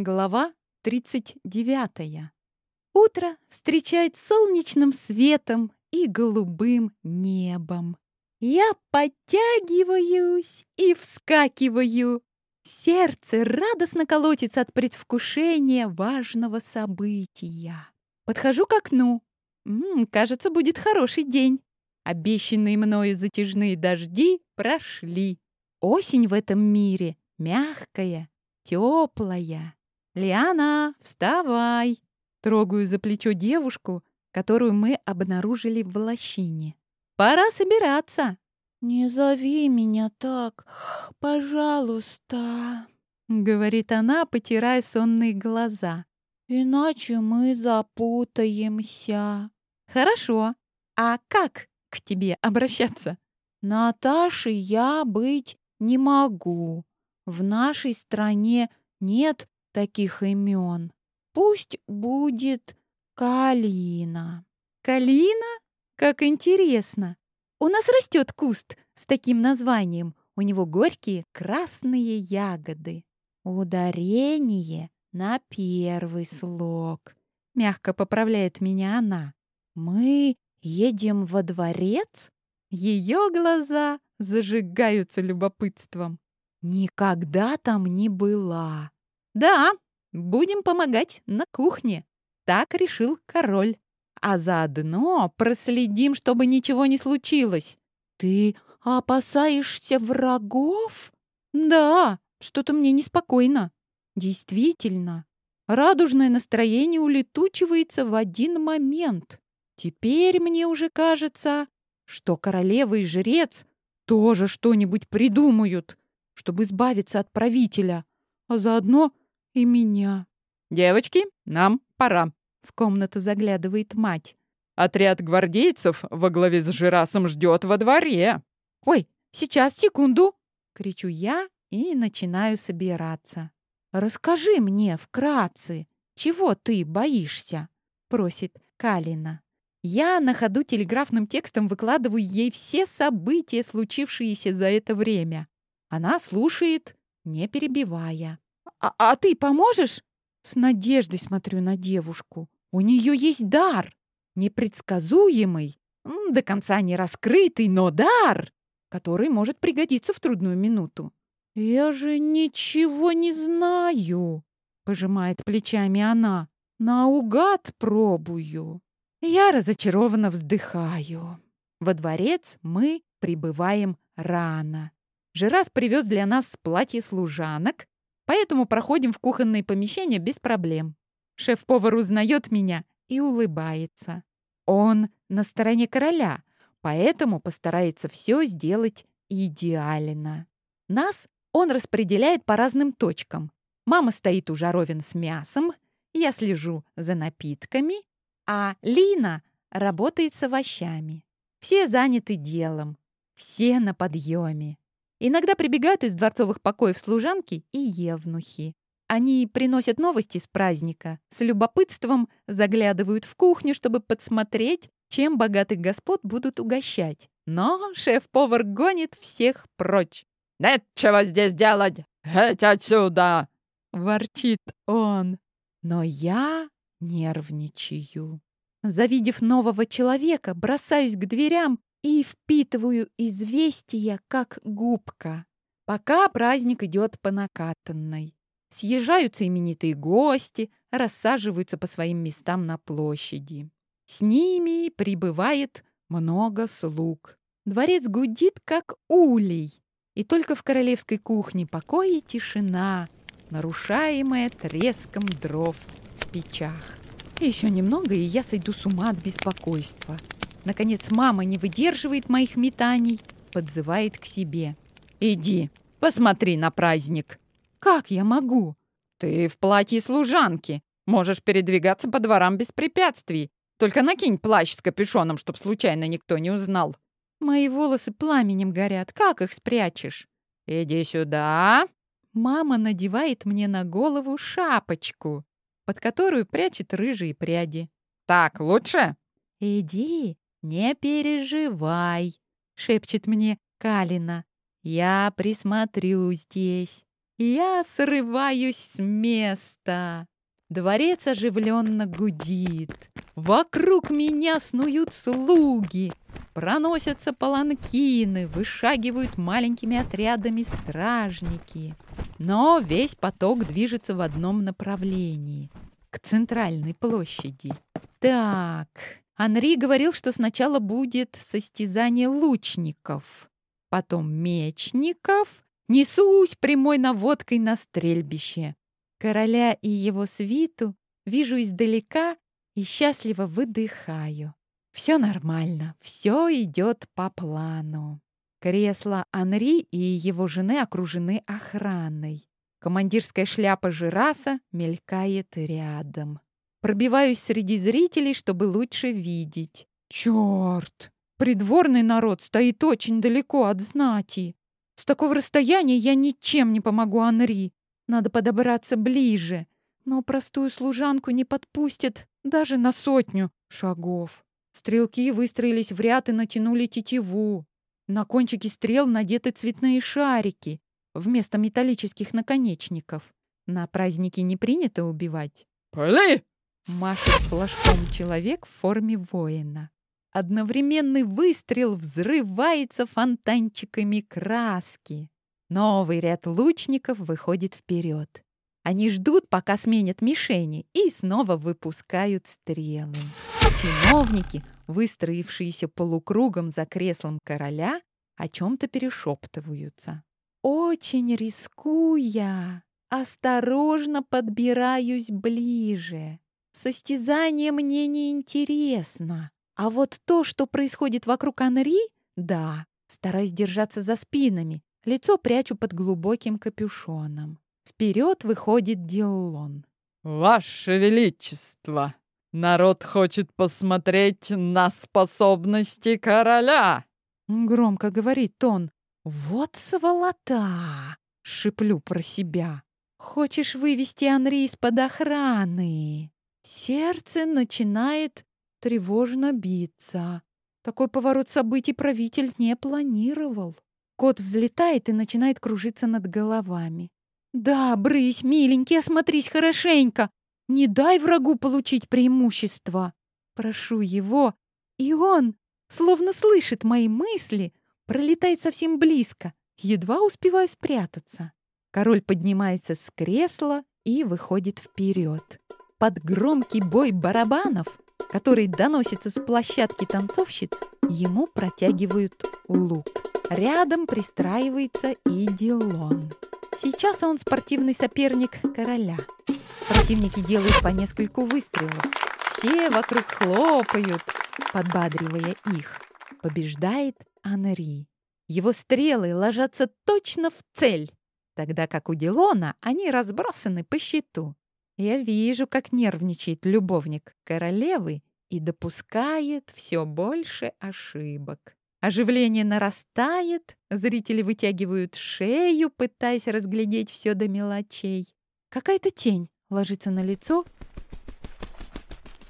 Глава 39. Утро встречает солнечным светом и голубым небом. Я подтягиваюсь и вскакиваю. Сердце радостно колотится от предвкушения важного события. Подхожу к окну. М -м, кажется, будет хороший день. Обещанные мною затяжные дожди прошли. Осень в этом мире мягкая, теплая. «Лиана, вставай!» Трогаю за плечо девушку, которую мы обнаружили в лощине. «Пора собираться!» «Не зови меня так, пожалуйста!» Говорит она, потирая сонные глаза. «Иначе мы запутаемся!» «Хорошо. А как к тебе обращаться?» «Наташей я быть не могу. В нашей стране нет таких имен. Пусть будет Калина. Калина? Как интересно. У нас растет куст с таким названием. У него горькие красные ягоды. Ударение на первый слог. Мягко поправляет меня она. Мы едем во дворец? Ее глаза зажигаются любопытством. Никогда там не была. Да, будем помогать на кухне. Так решил король. А заодно проследим, чтобы ничего не случилось. Ты опасаешься врагов? Да, что-то мне неспокойно. Действительно, радужное настроение улетучивается в один момент. Теперь мне уже кажется, что королева и жрец тоже что-нибудь придумают, чтобы избавиться от правителя, а заодно и меня. «Девочки, нам пора», — в комнату заглядывает мать. «Отряд гвардейцев во главе с Жирасом ждет во дворе». «Ой, сейчас, секунду!» — кричу я и начинаю собираться. «Расскажи мне вкратце, чего ты боишься?» — просит Калина. Я на ходу телеграфным текстом выкладываю ей все события, случившиеся за это время. Она слушает, не перебивая. «А, а ты поможешь?» С надеждой смотрю на девушку. У нее есть дар. Непредсказуемый, до конца не раскрытый, но дар, который может пригодиться в трудную минуту. «Я же ничего не знаю», — пожимает плечами она. «Наугад пробую». Я разочарованно вздыхаю. Во дворец мы прибываем рано. Жирас привез для нас платье служанок, поэтому проходим в кухонное помещение без проблем. Шеф-повар узнает меня и улыбается. Он на стороне короля, поэтому постарается все сделать идеально. Нас он распределяет по разным точкам. Мама стоит у жаровин с мясом, я слежу за напитками, а Лина работает с овощами. Все заняты делом, все на подъеме. Иногда прибегают из дворцовых покоев служанки и евнухи. Они приносят новости с праздника, с любопытством заглядывают в кухню, чтобы подсмотреть, чем богатых господ будут угощать. Но шеф-повар гонит всех прочь. «Нет чего здесь делать! Эть отсюда!» — ворчит он. Но я нервничаю. Завидев нового человека, бросаюсь к дверям и впитываю известия, как губка. Пока праздник идет по накатанной. Съезжаются именитые гости, рассаживаются по своим местам на площади. С ними прибывает много слуг. Дворец гудит, как улей. И только в королевской кухне покой и тишина, нарушаемая треском дров в печах. Еще немного, и я сойду с ума от беспокойства. Наконец мама не выдерживает моих метаний, подзывает к себе. «Иди, посмотри на праздник». «Как я могу?» «Ты в платье служанки. Можешь передвигаться по дворам без препятствий. Только накинь плащ с капюшоном, чтоб случайно никто не узнал». «Мои волосы пламенем горят. Как их спрячешь?» «Иди сюда». Мама надевает мне на голову шапочку, под которую прячет рыжие пряди. «Так лучше?» «Иди, «Не переживай», — шепчет мне Калина. «Я присмотрю здесь». Я срываюсь с места. Дворец оживленно гудит. Вокруг меня снуют слуги. Проносятся паланкины, вышагивают маленькими отрядами стражники. Но весь поток движется в одном направлении — к центральной площади. Так, Анри говорил, что сначала будет состязание лучников, потом мечников. Несусь прямой наводкой на стрельбище. Короля и его свиту вижу издалека и счастливо выдыхаю. Все нормально, все идет по плану. Кресло Анри и его жены окружены охраной. Командирская шляпа Жираса мелькает рядом. Пробиваюсь среди зрителей, чтобы лучше видеть. Черт! Придворный народ стоит очень далеко от знати. С такого расстояния я ничем не помогу Анри. Надо подобраться ближе. Но простую служанку не подпустят даже на сотню шагов. Стрелки выстроились в ряд и натянули тетиву. На кончике стрел надеты цветные шарики вместо металлических наконечников. На праздники не принято убивать. «Пыли!» Машет флажком человек в форме воина. Одновременный выстрел взрывается фонтанчиками краски. Новый ряд лучников выходит вперед. Они ждут, пока сменят мишени, и снова выпускают стрелы. Чиновники, выстроившиеся полукругом за креслом короля, о чем-то перешептываются. Очень рискуя, осторожно подбираюсь ближе. Состязание мне не интересно. А вот то, что происходит вокруг Анри, да, стараюсь держаться за спинами, лицо прячу под глубоким капюшоном. Вперед выходит Диллон. «Ваше Величество, народ хочет посмотреть на способности короля!» Громко говорит он. «Вот сволота!» — шиплю про себя. «Хочешь вывести Анри из-под охраны?» Сердце начинает тревожно биться. Такой поворот событий правитель не планировал. Кот взлетает и начинает кружиться над головами. «Да, брысь, миленький, осмотрись хорошенько! Не дай врагу получить преимущество!» Прошу его, и он, словно слышит мои мысли, пролетает совсем близко, едва успеваю спрятаться. Король поднимается с кресла и выходит вперед под громкий бой барабанов, который доносится с площадки танцовщиц, ему протягивают лук. Рядом пристраивается и Дилон. Сейчас он спортивный соперник короля. Противники делают по нескольку выстрелов. Все вокруг хлопают, подбадривая их. Побеждает Анри. Его стрелы ложатся точно в цель, тогда как у Дилона они разбросаны по щиту. Я вижу, как нервничает любовник королевы и допускает все больше ошибок. Оживление нарастает, зрители вытягивают шею, пытаясь разглядеть все до мелочей. Какая-то тень ложится на лицо,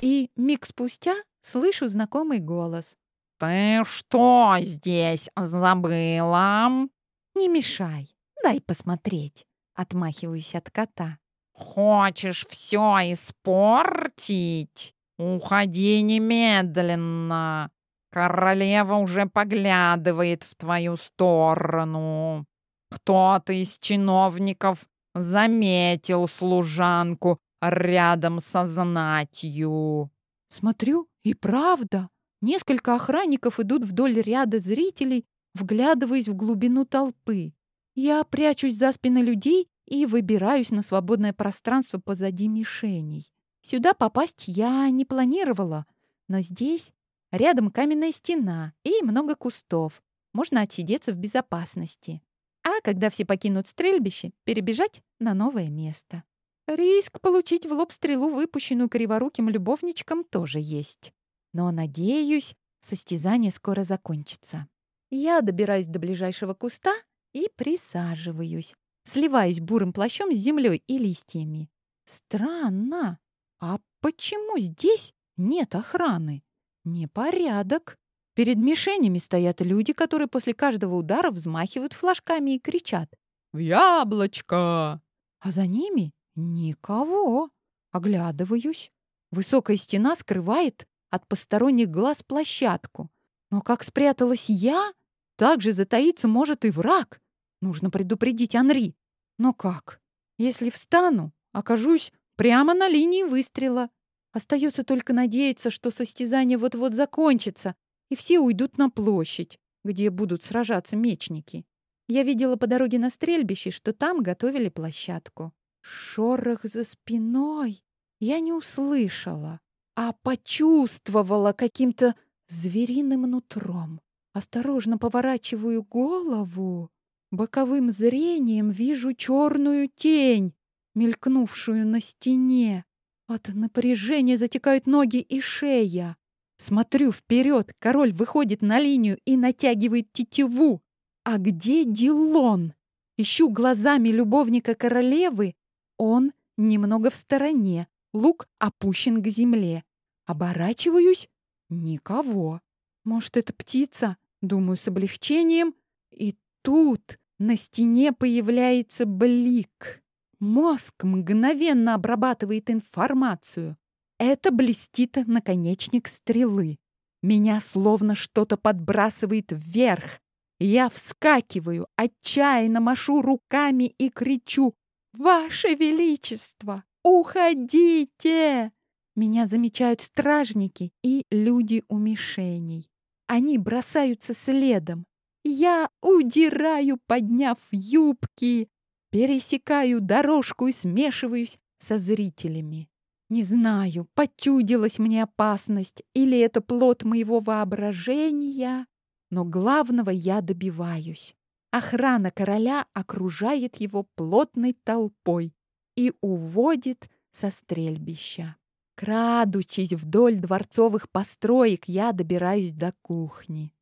и миг спустя слышу знакомый голос. «Ты что здесь забыла?» «Не мешай, дай посмотреть», — отмахиваюсь от кота. «Хочешь все испортить? Уходи немедленно. Королева уже поглядывает в твою сторону. Кто-то из чиновников заметил служанку рядом со знатью». Смотрю, и правда. Несколько охранников идут вдоль ряда зрителей, вглядываясь в глубину толпы. Я прячусь за спины людей и выбираюсь на свободное пространство позади мишеней. Сюда попасть я не планировала, но здесь рядом каменная стена и много кустов. Можно отсидеться в безопасности. А когда все покинут стрельбище, перебежать на новое место. Риск получить в лоб стрелу, выпущенную криворуким любовничком, тоже есть. Но, надеюсь, состязание скоро закончится. Я добираюсь до ближайшего куста и присаживаюсь, сливаюсь бурым плащом с землей и листьями. Странно. А почему здесь нет охраны? Непорядок. Перед мишенями стоят люди, которые после каждого удара взмахивают флажками и кричат. в яблочко!» А за ними никого. Оглядываюсь. Высокая стена скрывает от посторонних глаз площадку. Но как спряталась я, так же затаиться может и враг. Нужно предупредить Анри. Но как? Если встану, окажусь прямо на линии выстрела. Остается только надеяться, что состязание вот-вот закончится, и все уйдут на площадь, где будут сражаться мечники. Я видела по дороге на стрельбище, что там готовили площадку. Шорох за спиной я не услышала, а почувствовала каким-то звериным нутром. Осторожно поворачиваю голову. Боковым зрением вижу черную тень, мелькнувшую на стене. От напряжения затекают ноги и шея. Смотрю вперед, король выходит на линию и натягивает тетиву. А где Дилон? Ищу глазами любовника королевы. Он немного в стороне, лук опущен к земле. Оборачиваюсь — никого. Может, это птица? Думаю с облегчением. И тут на стене появляется блик. Мозг мгновенно обрабатывает информацию. Это блестит наконечник стрелы. Меня словно что-то подбрасывает вверх. Я вскакиваю, отчаянно машу руками и кричу «Ваше Величество, уходите!» Меня замечают стражники и люди у мишеней. Они бросаются следом. Я удираю, подняв юбки, пересекаю дорожку и смешиваюсь со зрителями. Не знаю, почудилась мне опасность или это плод моего воображения, но главного я добиваюсь. Охрана короля окружает его плотной толпой и уводит со стрельбища. Крадучись вдоль дворцовых построек, я добираюсь до кухни.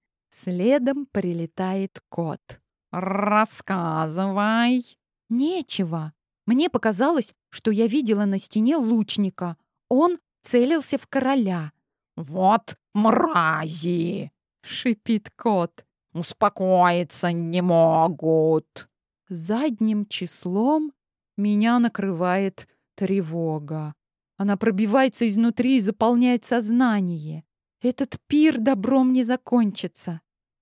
Следом прилетает кот. «Рассказывай!» Нечего. Мне показалось, что я видела на стене лучника. Он целился в короля. «Вот мрази!» — шипит кот. «Успокоиться не могут!» Задним числом меня накрывает тревога. Она пробивается изнутри и заполняет сознание. Этот пир добром не закончится.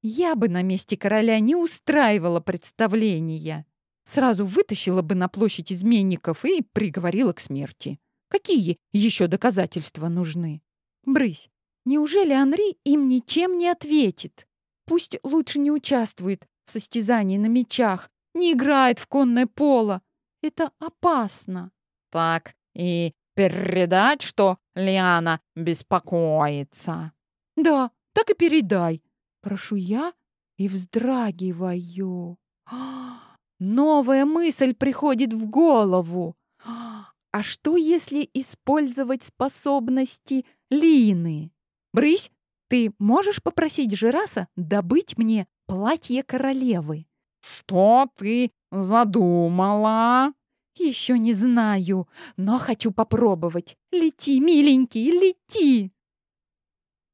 Я бы на месте короля не устраивала представления. Сразу вытащила бы на площадь изменников и приговорила к смерти. Какие еще доказательства нужны? Брысь, неужели Анри им ничем не ответит? Пусть лучше не участвует в состязании на мечах, не играет в конное поло. Это опасно. Так и передать, что Лиана беспокоится. Да, так и передай. Прошу я и вздрагиваю. Новая мысль приходит в голову. А что, если использовать способности Лины? Брысь, ты можешь попросить Жираса добыть мне платье королевы? Что ты задумала? Еще не знаю, но хочу попробовать. Лети, миленький, лети!